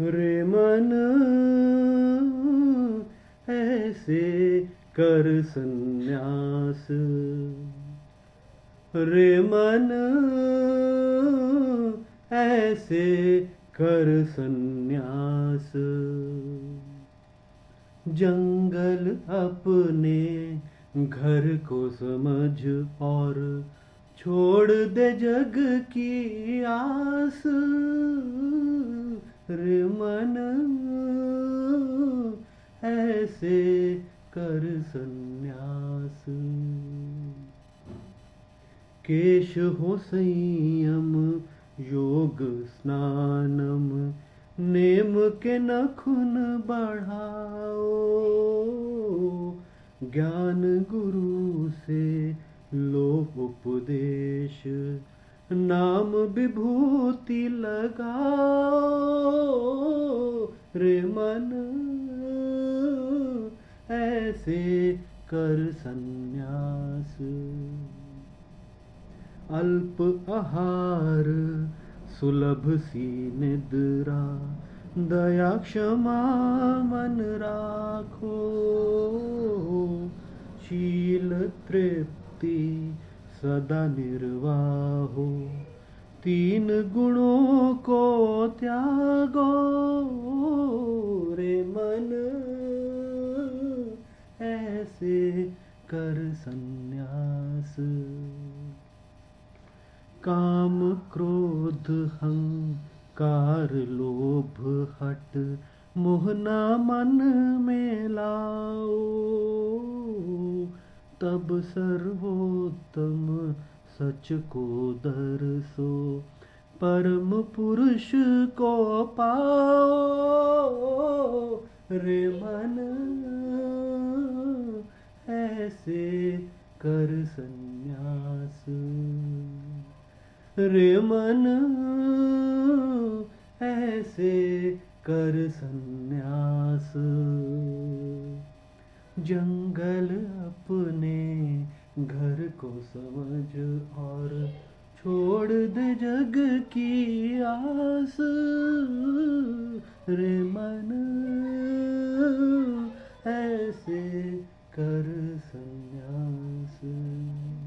रे मन ऐसे कर संन्यास। रे मन ऐसे कर संन्यास। जंगल अपने घर को समझ और छोड़ दे जग की आस। मन ऐसे कर संन्यास। केश हो संयम, योग स्नानम, नेम के नखुन बढ़ाओ। ज्ञान गुरु से लो उपदेश, नाम विभूति लगाओ। रे मन, ऐसे कर संन्यास। अल्प आहार, सुलभ सी निद्रा, दया क्षमा मन राखो। शील तृप्ति सदा निर्वाहो। तीन गुणों को त्यागो। ऐसे कर संन्यास। काम क्रोध हंकार लोभ, हट मोहना मन में लाओ। तब सर्वोत्तम सच को दर्शो परम पुरुष को पाओ। रे मन ऐसे कर संन्यास। रे मन, ऐसे कर संन्यास। जंगल अपने घर को समझ और छोड़ दे जग की आस। रे मन, ऐसे 걸으선 연습